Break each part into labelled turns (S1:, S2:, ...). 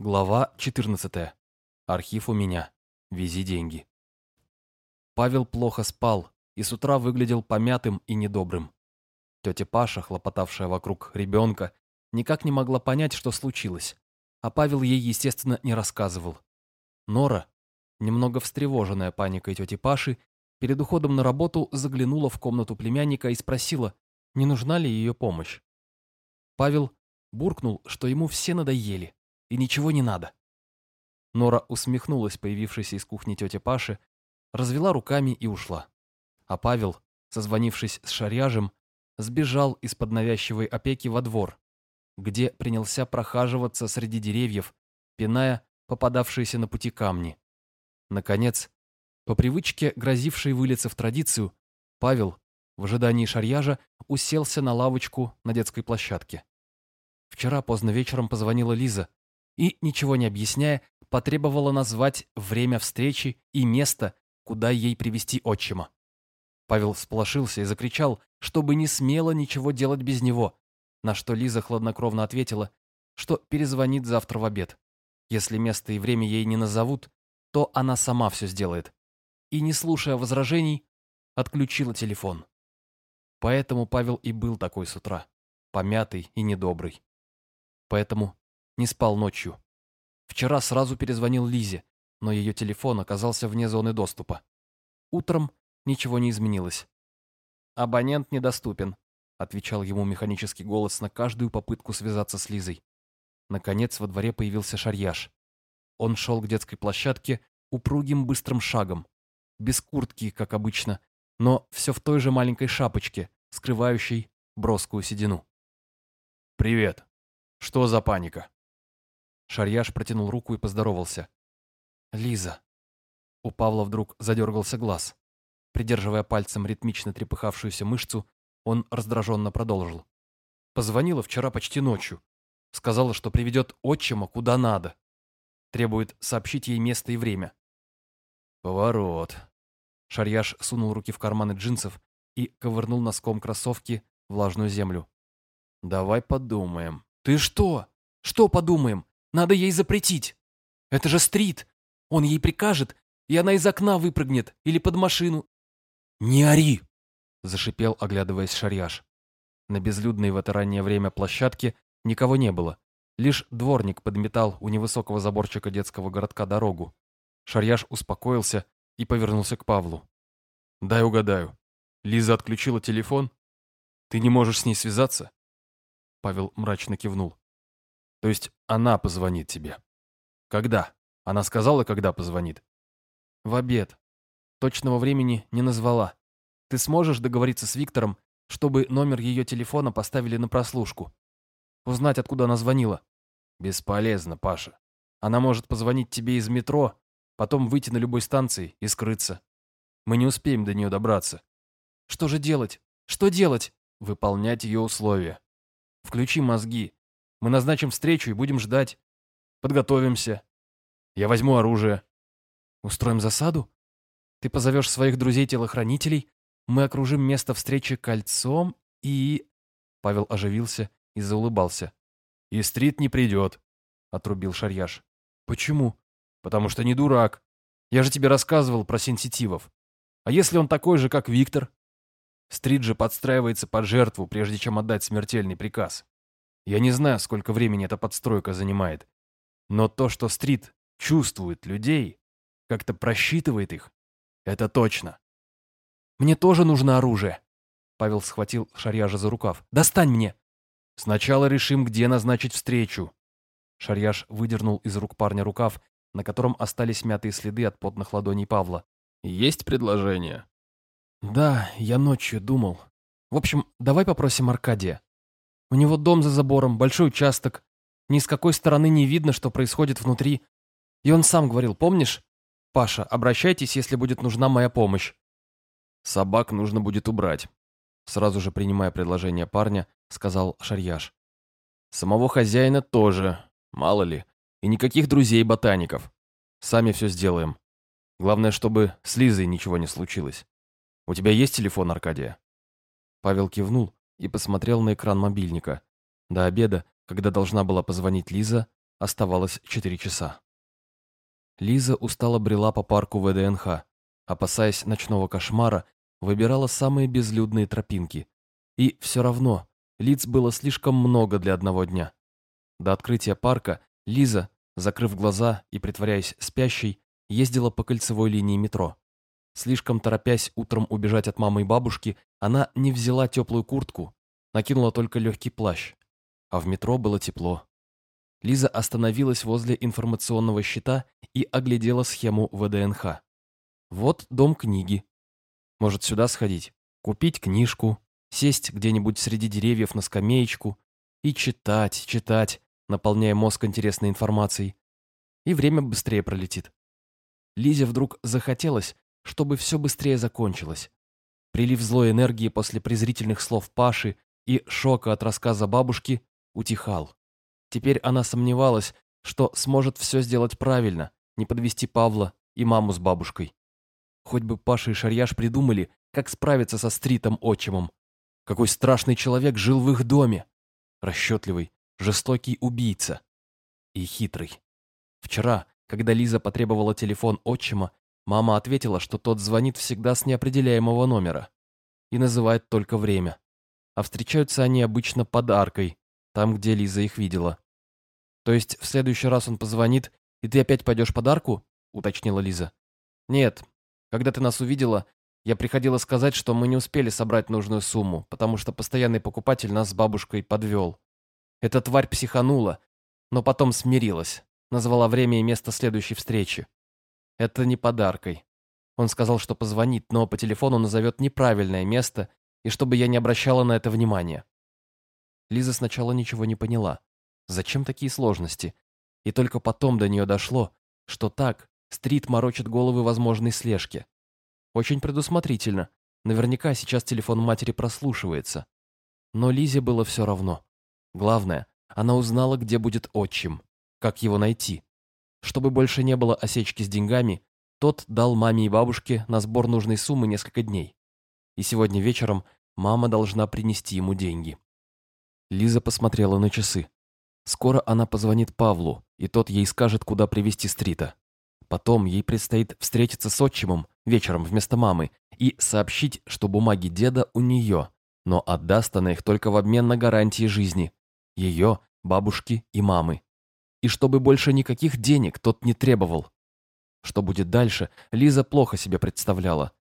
S1: Глава 14. Архив у меня. Вези деньги. Павел плохо спал и с утра выглядел помятым и недобрым. Тетя Паша, хлопотавшая вокруг ребенка, никак не могла понять, что случилось, а Павел ей, естественно, не рассказывал. Нора, немного встревоженная паникой тети Паши, перед уходом на работу заглянула в комнату племянника и спросила, не нужна ли ее помощь. Павел буркнул, что ему все надоели и ничего не надо. Нора усмехнулась появившейся из кухни тете Паши, развела руками и ушла. А Павел, созвонившись с шаряжем, сбежал из-под навязчивой опеки во двор, где принялся прохаживаться среди деревьев, пиная попадавшиеся на пути камни. Наконец, по привычке, грозившей вылиться в традицию, Павел, в ожидании шарьяжа, уселся на лавочку на детской площадке. Вчера поздно вечером позвонила Лиза, и, ничего не объясняя, потребовала назвать время встречи и место, куда ей привести отчима. Павел сполошился и закричал, чтобы не смело ничего делать без него, на что Лиза хладнокровно ответила, что перезвонит завтра в обед. Если место и время ей не назовут, то она сама все сделает. И, не слушая возражений, отключила телефон. Поэтому Павел и был такой с утра, помятый и недобрый. Поэтому не спал ночью. Вчера сразу перезвонил Лизе, но ее телефон оказался вне зоны доступа. Утром ничего не изменилось. «Абонент недоступен», — отвечал ему механический голос на каждую попытку связаться с Лизой. Наконец во дворе появился шарьяж. Он шел к детской площадке упругим быстрым шагом, без куртки, как обычно, но все в той же маленькой шапочке, скрывающей броскую седину. «Привет. Что за паника?» Шарьяш протянул руку и поздоровался. «Лиза». У Павла вдруг задергался глаз. Придерживая пальцем ритмично трепыхавшуюся мышцу, он раздраженно продолжил. Позвонила вчера почти ночью. Сказала, что приведет отчима куда надо. Требует сообщить ей место и время. Поворот. Шарьяш сунул руки в карманы джинсов и ковырнул носком кроссовки влажную землю. «Давай подумаем». «Ты что? Что подумаем? Надо ей запретить. Это же стрит. Он ей прикажет, и она из окна выпрыгнет или под машину. «Не ори!» – зашипел, оглядываясь шарьяж. На безлюдной в это раннее время площадке никого не было. Лишь дворник подметал у невысокого заборчика детского городка дорогу. Шарьяж успокоился и повернулся к Павлу. «Дай угадаю. Лиза отключила телефон? Ты не можешь с ней связаться?» Павел мрачно кивнул. То есть она позвонит тебе. Когда? Она сказала, когда позвонит? В обед. Точного времени не назвала. Ты сможешь договориться с Виктором, чтобы номер ее телефона поставили на прослушку? Узнать, откуда она звонила? Бесполезно, Паша. Она может позвонить тебе из метро, потом выйти на любой станции и скрыться. Мы не успеем до нее добраться. Что же делать? Что делать? Выполнять ее условия. Включи мозги. Мы назначим встречу и будем ждать. Подготовимся. Я возьму оружие. Устроим засаду? Ты позовешь своих друзей-телохранителей, мы окружим место встречи кольцом и...» Павел оживился и заулыбался. «И Стрит не придет», — отрубил Шарьяш. «Почему?» «Потому что не дурак. Я же тебе рассказывал про сенситивов. А если он такой же, как Виктор?» Стрит же подстраивается под жертву, прежде чем отдать смертельный приказ. Я не знаю, сколько времени эта подстройка занимает. Но то, что Стрит чувствует людей, как-то просчитывает их, это точно. Мне тоже нужно оружие. Павел схватил Шарьяжа за рукав. «Достань мне!» «Сначала решим, где назначить встречу». Шарьяж выдернул из рук парня рукав, на котором остались мятые следы от потных ладоней Павла. «Есть предложение?» «Да, я ночью думал. В общем, давай попросим Аркадия. У него дом за забором, большой участок. Ни с какой стороны не видно, что происходит внутри. И он сам говорил, помнишь? Паша, обращайтесь, если будет нужна моя помощь. Собак нужно будет убрать. Сразу же принимая предложение парня, сказал Шарьяш. Самого хозяина тоже, мало ли. И никаких друзей-ботаников. Сами все сделаем. Главное, чтобы с Лизой ничего не случилось. У тебя есть телефон, Аркадия?» Павел кивнул, и посмотрел на экран мобильника. До обеда, когда должна была позвонить Лиза, оставалось четыре часа. Лиза устало брела по парку ВДНХ, опасаясь ночного кошмара, выбирала самые безлюдные тропинки. И все равно лиц было слишком много для одного дня. До открытия парка Лиза, закрыв глаза и притворяясь спящей, ездила по кольцевой линии метро. Слишком торопясь утром убежать от мамы и бабушки, она не взяла теплую куртку, накинула только легкий плащ. А в метро было тепло. Лиза остановилась возле информационного щита и оглядела схему ВДНХ. Вот дом книги. Может, сюда сходить, купить книжку, сесть где-нибудь среди деревьев на скамеечку и читать, читать, наполняя мозг интересной информацией. И время быстрее пролетит. Лизе вдруг захотелось, чтобы все быстрее закончилось. Прилив злой энергии после презрительных слов Паши и шока от рассказа бабушки утихал. Теперь она сомневалась, что сможет все сделать правильно, не подвести Павла и маму с бабушкой. Хоть бы Паша и Шарьяш придумали, как справиться со стритом-отчимом. Какой страшный человек жил в их доме. Расчетливый, жестокий убийца. И хитрый. Вчера, когда Лиза потребовала телефон отчима, мама ответила, что тот звонит всегда с неопределяемого номера и называет только время. А встречаются они обычно под аркой, там, где Лиза их видела. «То есть в следующий раз он позвонит, и ты опять пойдешь под арку?» — уточнила Лиза. «Нет. Когда ты нас увидела, я приходила сказать, что мы не успели собрать нужную сумму, потому что постоянный покупатель нас с бабушкой подвел. Эта тварь психанула, но потом смирилась, назвала время и место следующей встречи. Это не подаркой. Он сказал, что позвонит, но по телефону назовет неправильное место, и чтобы я не обращала на это внимания. Лиза сначала ничего не поняла. Зачем такие сложности? И только потом до нее дошло, что так Стрит морочит головы возможной слежке. Очень предусмотрительно. Наверняка сейчас телефон матери прослушивается. Но Лизе было все равно. Главное, она узнала, где будет отчим, как его найти. Чтобы больше не было осечки с деньгами, тот дал маме и бабушке на сбор нужной суммы несколько дней. И сегодня вечером мама должна принести ему деньги. Лиза посмотрела на часы. Скоро она позвонит Павлу, и тот ей скажет, куда привезти Стрита. Потом ей предстоит встретиться с отчимом вечером вместо мамы и сообщить, что бумаги деда у нее, но отдаст она их только в обмен на гарантии жизни. Ее, бабушки и мамы. И чтобы больше никаких денег тот не требовал. Что будет дальше, Лиза плохо себе представляла.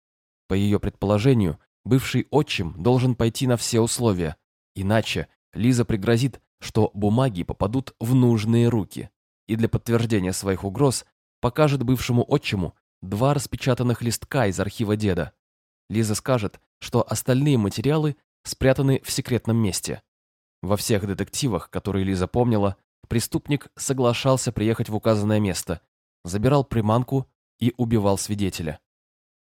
S1: По ее предположению, бывший отчим должен пойти на все условия. Иначе Лиза пригрозит, что бумаги попадут в нужные руки, и для подтверждения своих угроз покажет бывшему отчиму два распечатанных листка из архива деда. Лиза скажет, что остальные материалы спрятаны в секретном месте. Во всех детективах, которые Лиза помнила, преступник соглашался приехать в указанное место, забирал приманку и убивал свидетеля.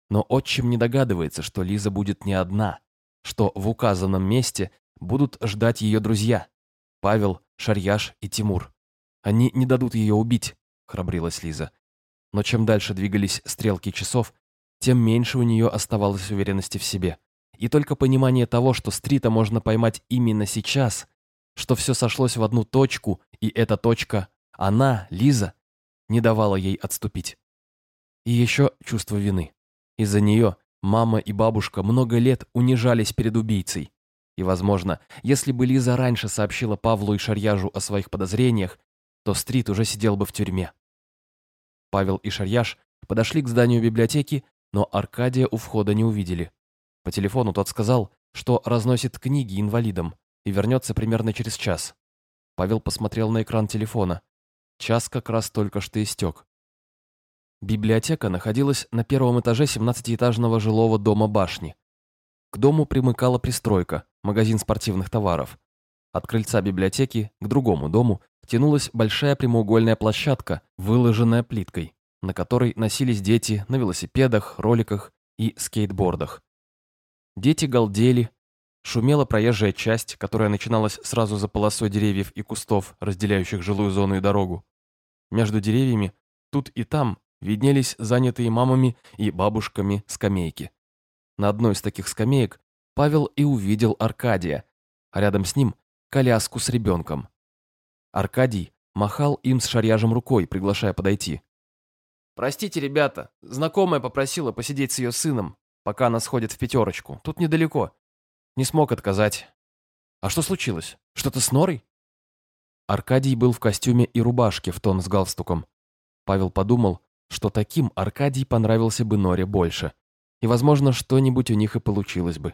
S1: Но отчим не догадывается, что Лиза будет не одна, что в указанном месте будут ждать ее друзья – Павел, Шарьяш и Тимур. Они не дадут ее убить, храбрилась Лиза. Но чем дальше двигались стрелки часов, тем меньше у нее оставалось уверенности в себе. И только понимание того, что Стрита можно поймать именно сейчас, что все сошлось в одну точку, и эта точка, она, Лиза, не давала ей отступить. И еще чувство вины. Из-за нее мама и бабушка много лет унижались перед убийцей. И, возможно, если бы Лиза раньше сообщила Павлу и Шарьяжу о своих подозрениях, то Стрит уже сидел бы в тюрьме. Павел и Шарьяж подошли к зданию библиотеки, но Аркадия у входа не увидели. По телефону тот сказал, что разносит книги инвалидам и вернется примерно через час. Павел посмотрел на экран телефона. Час как раз только что истек. Библиотека находилась на первом этаже 17-этажного жилого дома башни. К дому примыкала пристройка, магазин спортивных товаров. От крыльца библиотеки к другому дому тянулась большая прямоугольная площадка, выложенная плиткой, на которой носились дети на велосипедах, роликах и скейтбордах. Дети галдели, шумела проезжая часть, которая начиналась сразу за полосой деревьев и кустов, разделяющих жилую зону и дорогу. Между деревьями, тут и там, виднелись занятые мамами и бабушками скамейки. На одной из таких скамеек Павел и увидел Аркадия, а рядом с ним коляску с ребенком. Аркадий, махал им с шарьяжем рукой, приглашая подойти. «Простите, ребята, знакомая попросила посидеть с ее сыном, пока она сходит в пятерочку. Тут недалеко. Не смог отказать. А что случилось? Что-то с Норой?» Аркадий был в костюме и рубашке в тон с галстуком. Павел подумал, что таким Аркадий понравился бы Норе больше. И, возможно, что-нибудь у них и получилось бы.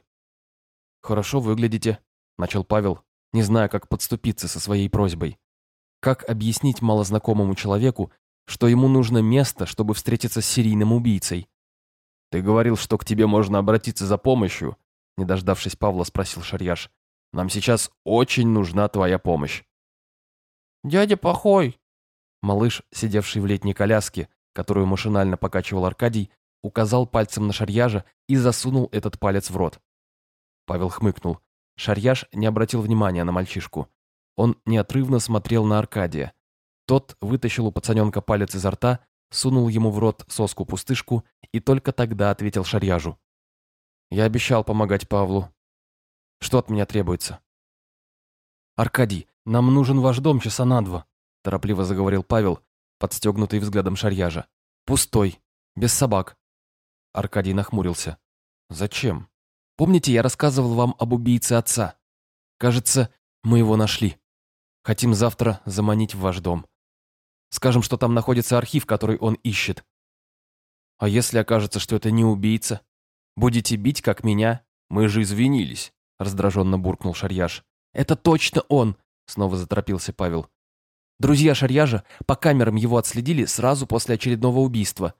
S1: «Хорошо выглядите», — начал Павел, не зная, как подступиться со своей просьбой. Как объяснить малознакомому человеку, что ему нужно место, чтобы встретиться с серийным убийцей? «Ты говорил, что к тебе можно обратиться за помощью», — не дождавшись Павла, спросил Шарьяш. «Нам сейчас очень нужна твоя помощь».
S2: «Дядя Пахой!»
S1: Малыш, сидевший в летней коляске, которую машинально покачивал Аркадий, указал пальцем на Шарьяжа и засунул этот палец в рот. Павел хмыкнул. Шарьяж не обратил внимания на мальчишку. Он неотрывно смотрел на Аркадия. Тот вытащил у пацаненка палец изо рта, сунул ему в рот соску-пустышку и только тогда ответил Шарьяжу. «Я обещал помогать Павлу. Что от меня требуется?» «Аркадий, нам нужен ваш дом часа на два», торопливо заговорил Павел, подстегнутый взглядом Шарьяжа. «Пустой, без собак». Аркадий нахмурился. «Зачем? Помните, я рассказывал вам об убийце отца? Кажется, мы его нашли. Хотим завтра заманить в ваш дом. Скажем, что там находится архив, который он ищет. А если окажется, что это не убийца? Будете бить, как меня? Мы же извинились», раздраженно буркнул Шарьяж. «Это точно он!» снова заторопился Павел. Друзья Шарьяжа по камерам его отследили сразу после очередного убийства.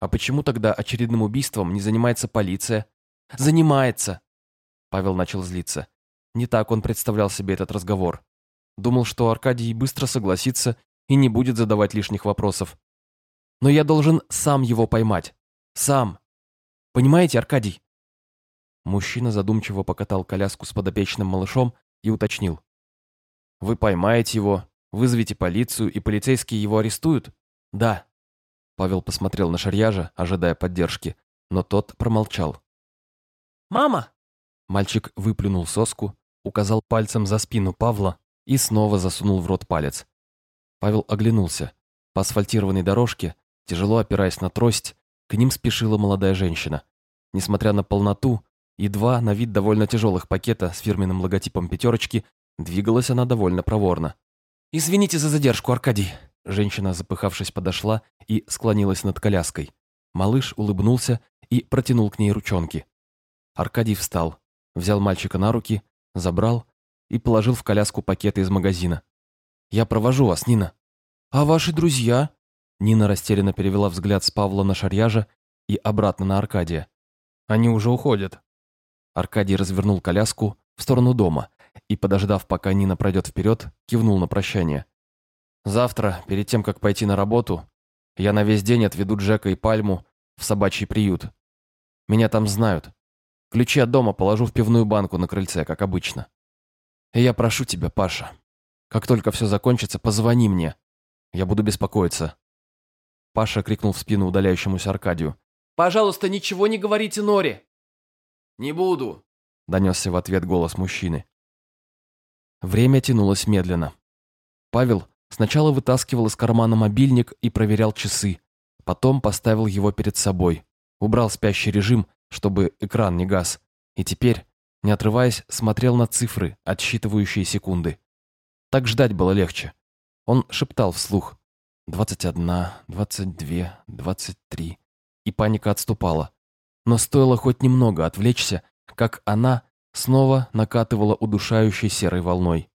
S1: А почему тогда очередным убийством не занимается полиция? Занимается!» Павел начал злиться. Не так он представлял себе этот разговор. Думал, что Аркадий быстро согласится и не будет задавать лишних вопросов. Но я должен сам его поймать. Сам. Понимаете, Аркадий? Мужчина задумчиво покатал коляску с подопечным малышом и уточнил. «Вы поймаете его, вызовете полицию, и полицейские его арестуют?» «Да». Павел посмотрел на Шарьяжа, ожидая поддержки, но тот промолчал.
S2: «Мама!»
S1: Мальчик выплюнул соску, указал пальцем за спину Павла и снова засунул в рот палец. Павел оглянулся. По асфальтированной дорожке, тяжело опираясь на трость, к ним спешила молодая женщина. Несмотря на полноту и два на вид довольно тяжелых пакета с фирменным логотипом пятерочки, двигалась она довольно проворно. «Извините за задержку, Аркадий!» Женщина, запыхавшись, подошла и склонилась над коляской. Малыш улыбнулся и протянул к ней ручонки. Аркадий встал, взял мальчика на руки, забрал и положил в коляску пакеты из магазина. «Я провожу вас, Нина». «А ваши друзья?» Нина растерянно перевела взгляд с Павла на Шарьяжа и обратно на Аркадия. «Они уже уходят». Аркадий развернул коляску в сторону дома и, подождав, пока Нина пройдет вперед, кивнул на прощание. «Завтра, перед тем, как пойти на работу, я на весь день отведу Джека и Пальму в собачий приют. Меня там знают. Ключи от дома положу в пивную банку на крыльце, как обычно. И я прошу тебя, Паша, как только все закончится, позвони мне. Я буду беспокоиться». Паша крикнул в спину удаляющемуся Аркадию.
S2: «Пожалуйста, ничего не говорите Норе!»
S1: «Не буду», — донесся в ответ голос мужчины. Время тянулось медленно. Павел сначала вытаскивал из кармана мобильник и проверял часы, потом поставил его перед собой, убрал спящий режим чтобы экран не гас, и теперь, не отрываясь, смотрел на цифры, отсчитывающие секунды. Так ждать было легче. Он шептал вслух. «Двадцать одна, двадцать две, двадцать три». И паника отступала. Но стоило хоть немного отвлечься, как она снова накатывала удушающей серой волной.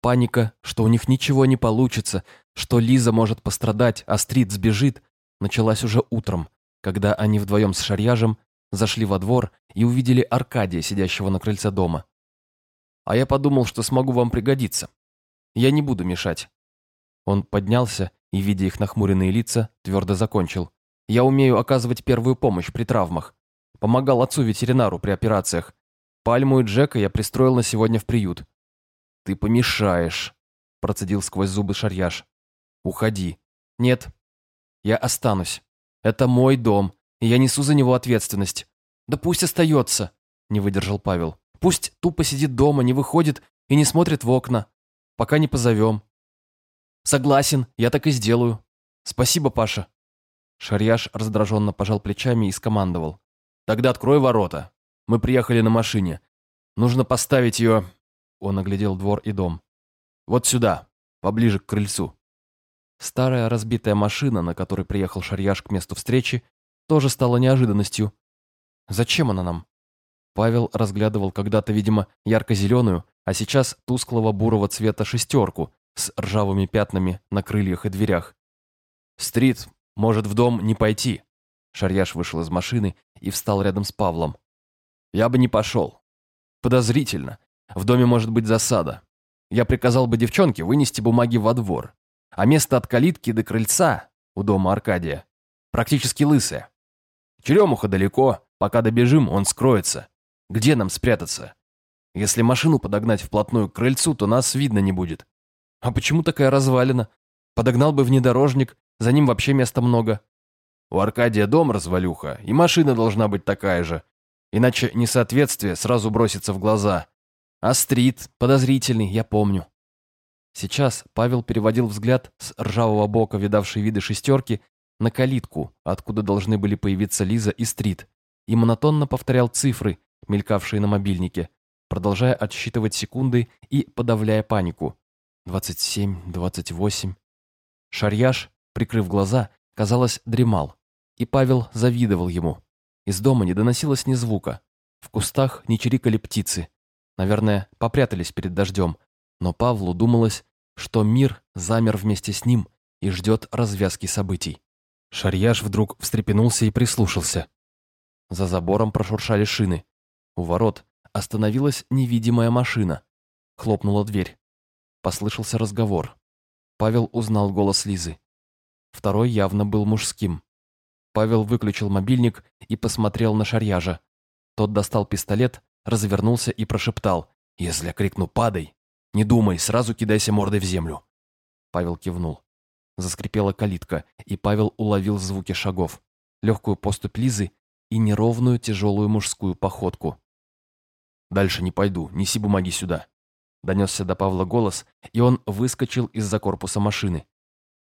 S1: Паника, что у них ничего не получится, что Лиза может пострадать, а Стрит сбежит, началась уже утром, когда они вдвоем с Шарьяжем зашли во двор и увидели Аркадия, сидящего на крыльце дома. «А я подумал, что смогу вам пригодиться. Я не буду мешать». Он поднялся и, видя их нахмуренные лица, твердо закончил. «Я умею оказывать первую помощь при травмах. Помогал отцу-ветеринару при операциях. Пальму и Джека я пристроил на сегодня в приют». «Ты помешаешь», – процедил сквозь зубы Шарьяш. «Уходи». «Нет, я останусь. Это мой дом, и я несу за него ответственность. Да пусть остается, не выдержал Павел. Пусть тупо сидит дома, не выходит и не смотрит в окна, пока не позовем. Согласен, я так и сделаю. Спасибо, Паша. Шарьяш раздраженно пожал плечами и скомандовал. Тогда открой ворота. Мы приехали на машине. Нужно поставить ее... Он оглядел двор и дом. Вот сюда, поближе к крыльцу. Старая разбитая машина, на которой приехал Шарьяш к месту встречи, тоже стала неожиданностью. Зачем она нам? Павел разглядывал когда-то, видимо, ярко-зеленую, а сейчас тусклого бурого цвета шестерку с ржавыми пятнами на крыльях и дверях. «Стрит, может, в дом не пойти?» Шарьяш вышел из машины и встал рядом с Павлом. «Я бы не пошел. Подозрительно. В доме может быть засада. Я приказал бы девчонке вынести бумаги во двор. А место от калитки до крыльца у дома Аркадия практически лысое. Черемуха далеко, пока добежим, он скроется. Где нам спрятаться? Если машину подогнать вплотную к крыльцу, то нас видно не будет. А почему такая развалина? Подогнал бы внедорожник, за ним вообще места много. У Аркадия дом развалюха, и машина должна быть такая же. Иначе несоответствие сразу бросится в глаза. А стрит подозрительный, я помню. Сейчас Павел переводил взгляд с ржавого бока видавшей виды шестерки на калитку, откуда должны были появиться Лиза и Стрит, и монотонно повторял цифры, мелькавшие на мобильнике, продолжая отсчитывать секунды и подавляя панику. «Двадцать семь, двадцать восемь». Шарьяш, прикрыв глаза, казалось, дремал, и Павел завидовал ему. Из дома не доносилось ни звука. В кустах не чирикали птицы. Наверное, попрятались перед дождем. Но Павлу думалось, что мир замер вместе с ним и ждет развязки событий. Шарьяш вдруг встрепенулся и прислушался. За забором прошуршали шины. У ворот остановилась невидимая машина. Хлопнула дверь. Послышался разговор. Павел узнал голос Лизы. Второй явно был мужским. Павел выключил мобильник и посмотрел на Шарьяжа. Тот достал пистолет, развернулся и прошептал. «Если я крикну «падай», не думай, сразу кидайся мордой в землю». Павел кивнул. Заскрипела калитка, и Павел уловил звуки шагов, легкую поступь Лизы и неровную тяжелую мужскую походку. «Дальше не пойду, неси бумаги сюда», — донесся до Павла голос, и он выскочил из-за корпуса машины.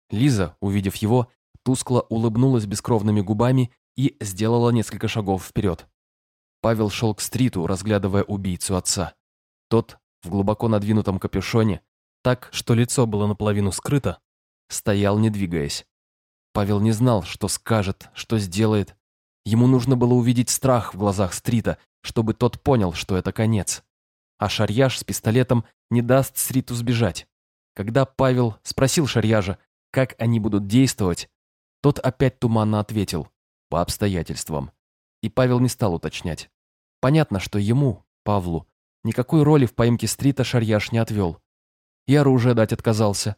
S1: Лиза, увидев его, тускло улыбнулась бескровными губами и сделала несколько шагов вперед. Павел шел к стриту, разглядывая убийцу отца. Тот, в глубоко надвинутом капюшоне, так, что лицо было наполовину скрыто, стоял, не двигаясь. Павел не знал, что скажет, что сделает. Ему нужно было увидеть страх в глазах Стрита, чтобы тот понял, что это конец. А Шарьяж с пистолетом не даст Стриту сбежать. Когда Павел спросил Шарьяжа, как они будут действовать, тот опять туманно ответил «по обстоятельствам». И Павел не стал уточнять. Понятно, что ему, Павлу, никакой роли в поимке Стрита Шарьяж не отвел. И оружие дать отказался.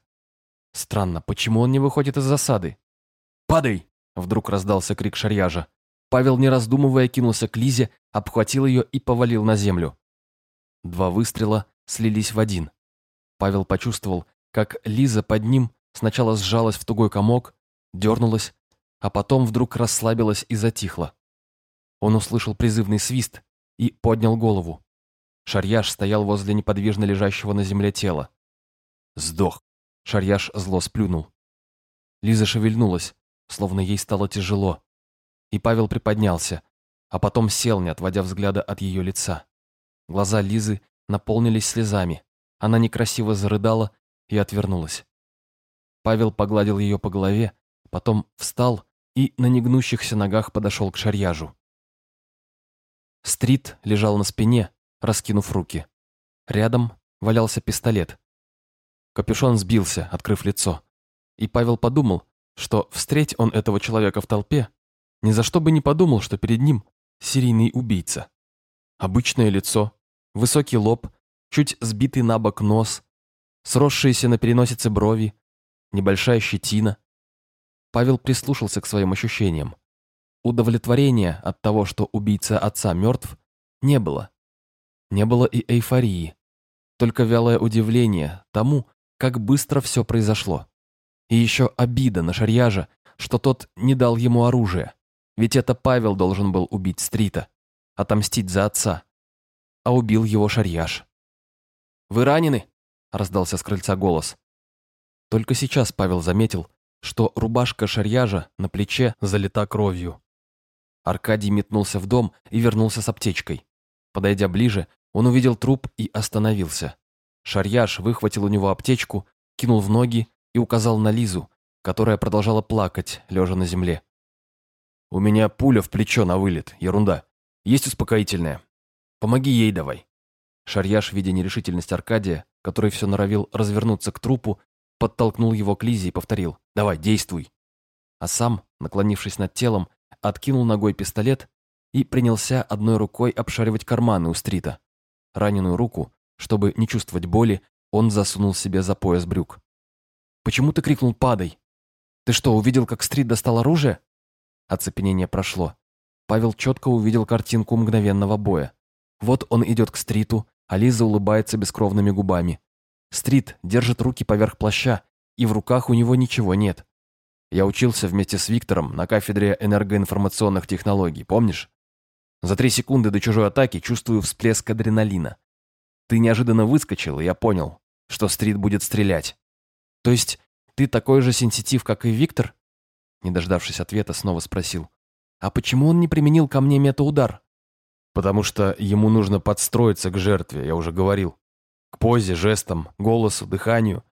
S1: Странно, почему он не выходит из засады? «Падай!» — вдруг раздался крик Шарьяжа. Павел, не раздумывая, кинулся к Лизе, обхватил ее и повалил на землю. Два выстрела слились в один. Павел почувствовал, как Лиза под ним сначала сжалась в тугой комок, дернулась, а потом вдруг расслабилась и затихла. Он услышал призывный свист и поднял голову. Шарьяж стоял возле неподвижно лежащего на земле тела. «Сдох!» Шарьяш зло сплюнул. Лиза шевельнулась, словно ей стало тяжело. И Павел приподнялся, а потом сел, не отводя взгляда от ее лица. Глаза Лизы наполнились слезами. Она некрасиво зарыдала и отвернулась. Павел погладил ее по голове, потом встал и на негнущихся ногах подошел к шарьяжу. Стрит лежал на спине, раскинув руки. Рядом валялся пистолет. Капюшон сбился, открыв лицо. И Павел подумал, что встреть он этого человека в толпе, ни за что бы не подумал, что перед ним серийный убийца. Обычное лицо, высокий лоб, чуть сбитый на бок нос, сросшиеся на переносице брови, небольшая щетина. Павел прислушался к своим ощущениям. Удовлетворения от того, что убийца отца мертв, не было. Не было и эйфории, только вялое удивление тому, как быстро все произошло. И еще обида на Шарьяжа, что тот не дал ему оружие. Ведь это Павел должен был убить Стрита, отомстить за отца. А убил его Шарьяж. «Вы ранены?» – раздался с крыльца голос. Только сейчас Павел заметил, что рубашка шарьяжа на плече залита кровью. Аркадий метнулся в дом и вернулся с аптечкой. Подойдя ближе, он увидел труп и остановился. Шарьяж выхватил у него аптечку, кинул в ноги и указал на Лизу, которая продолжала плакать, лежа на земле. «У меня пуля в плечо на вылет, ерунда. Есть успокоительное. Помоги ей давай». Шарьяж, видя нерешительность Аркадия, который все норовил развернуться к трупу, подтолкнул его к Лизе и повторил «Давай, действуй». А сам, наклонившись над телом, откинул ногой пистолет и принялся одной рукой обшаривать карманы у стрита. Раненую руку, чтобы не чувствовать боли, он засунул себе за пояс брюк. «Почему ты крикнул «падай»? Ты что, увидел, как стрит достал оружие?» Оцепенение прошло. Павел четко увидел картинку мгновенного боя. Вот он идет к стриту, а Лиза улыбается бескровными губами. Стрит держит руки поверх плаща, и в руках у него ничего нет. Я учился вместе с Виктором на кафедре энергоинформационных технологий, помнишь? За три секунды до чужой атаки чувствую всплеск адреналина. Ты неожиданно выскочил, и я понял, что Стрит будет стрелять. То есть ты такой же сенситив, как и Виктор? Не дождавшись ответа, снова спросил. А почему он не применил ко мне метаудар? Потому что ему нужно подстроиться к жертве, я уже говорил. К позе, жестам, голосу, дыханию.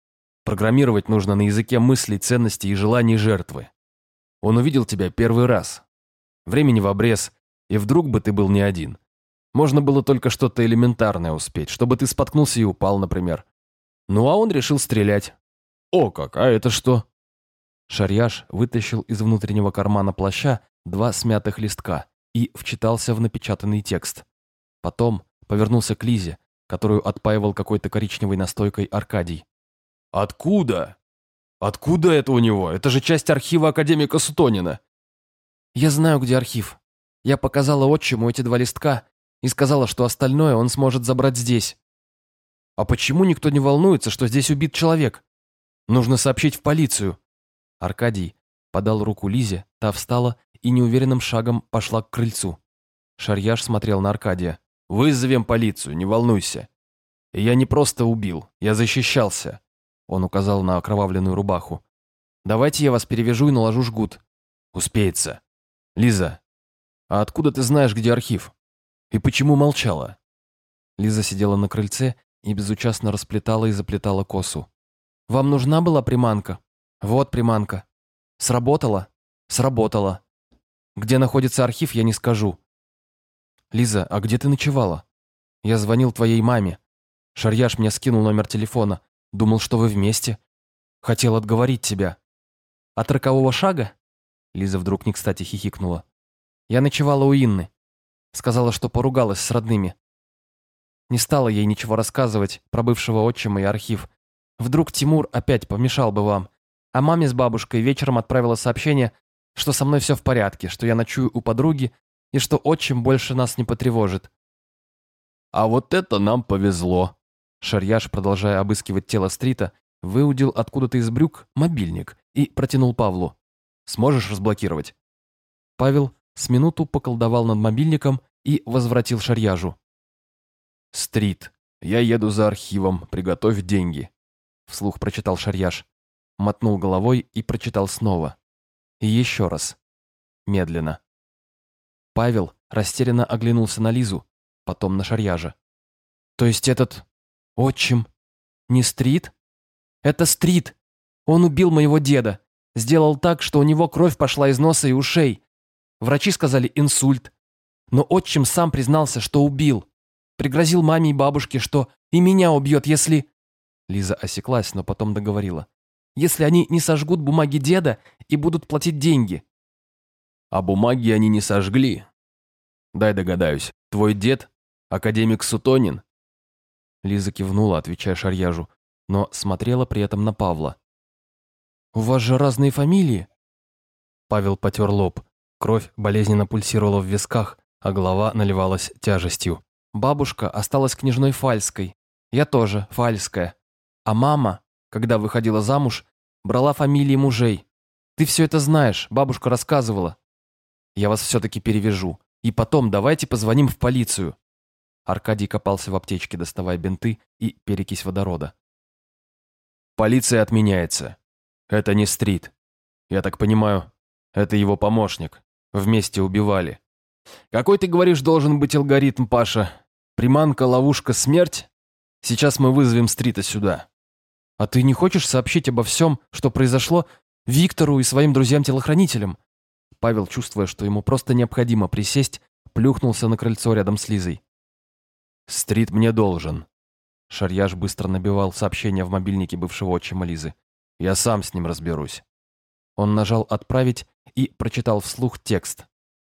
S1: Программировать нужно на языке мыслей, ценностей и желаний жертвы. Он увидел тебя первый раз. Времени в обрез, и вдруг бы ты был не один. Можно было только что-то элементарное успеть, чтобы ты споткнулся и упал, например. Ну а он решил стрелять. О как, а это что? Шарьяж вытащил из внутреннего кармана плаща два смятых листка и вчитался в напечатанный текст. Потом повернулся к Лизе, которую отпаивал какой-то коричневой настойкой Аркадий. «Откуда? Откуда это у него? Это же часть архива академика Сутонина».
S2: «Я знаю, где архив. Я показала отчиму эти два листка и сказала, что остальное он сможет забрать здесь».
S1: «А почему никто не волнуется, что здесь убит человек? Нужно сообщить в полицию». Аркадий подал руку Лизе, та встала и неуверенным шагом пошла к крыльцу. Шарьяж смотрел на Аркадия. Вызовем полицию, не волнуйся. Я не просто убил, я защищался. Он указал на окровавленную рубаху. Давайте я вас перевяжу и наложу жгут. Успеется. Лиза, а откуда ты знаешь, где архив? И почему молчала? Лиза сидела на крыльце и безучастно расплетала и заплетала косу. Вам нужна была приманка? Вот приманка. Сработала? Сработала. Где находится архив, я не скажу. «Лиза, а где ты ночевала?» «Я звонил твоей маме. Шарьяш мне скинул номер телефона. Думал, что вы вместе. Хотел отговорить тебя». «От рокового шага?» Лиза вдруг не кстати хихикнула. «Я ночевала у Инны. Сказала, что поругалась с родными. Не стала ей ничего рассказывать про бывшего отчима и архив. Вдруг Тимур опять помешал бы вам. А маме с бабушкой вечером отправила сообщение, что со мной все в порядке, что я ночую у подруги и что отчим больше нас не потревожит. А вот это нам повезло. Шарьяш, продолжая обыскивать тело Стрита, выудил откуда-то из брюк мобильник и протянул Павлу. «Сможешь разблокировать?» Павел с минуту поколдовал над мобильником и возвратил Шарьяжу. «Стрит, я еду за архивом, приготовь деньги», — вслух прочитал Шарьяж. Мотнул головой и прочитал снова. И еще раз. Медленно. Павел растерянно оглянулся на Лизу, потом на Шарьяжа. «То есть этот... отчим... не Стрит?» «Это Стрит! Он убил моего деда. Сделал так, что у него кровь пошла из носа и ушей. Врачи сказали инсульт. Но отчим сам признался, что убил. Пригрозил маме и бабушке, что и меня убьет, если...» Лиза осеклась, но потом договорила. «Если они не сожгут бумаги деда и будут платить деньги. А бумаги они не сожгли. Дай догадаюсь, твой дед – академик Сутонин?» Лиза кивнула, отвечая Шарьяжу, но смотрела при этом на Павла. «У вас же разные фамилии?» Павел потер лоб. Кровь болезненно пульсировала в висках, а голова наливалась тяжестью. Бабушка осталась княжной Фальской. Я тоже Фальская. А мама, когда выходила замуж, брала фамилии мужей. Ты все это знаешь, бабушка рассказывала. Я вас все-таки перевяжу. И потом давайте позвоним в полицию». Аркадий копался в аптечке, доставая бинты и перекись водорода. Полиция отменяется. Это не Стрит. Я так понимаю, это его помощник. Вместе убивали. Какой, ты говоришь, должен быть алгоритм, Паша? Приманка, ловушка, смерть? Сейчас мы вызовем Стрита сюда.
S2: А ты не хочешь сообщить обо всем, что произошло, Виктору и своим друзьям-телохранителям?» Павел, чувствуя, что ему просто необходимо присесть, плюхнулся на крыльцо рядом с Лизой.
S1: «Стрит мне должен».
S2: Шарьяж быстро набивал сообщение в мобильнике бывшего отчима Лизы.
S1: «Я сам с ним разберусь».
S2: Он нажал «Отправить» и прочитал вслух текст.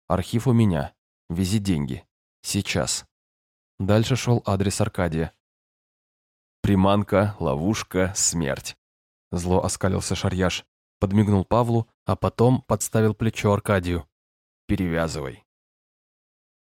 S2: «Архив у меня. Вези деньги. Сейчас». Дальше шел адрес Аркадия.
S1: «Приманка, ловушка, смерть».
S2: Зло оскалился Шарьяж, подмигнул Павлу, а потом подставил плечо Аркадию.
S1: «Перевязывай».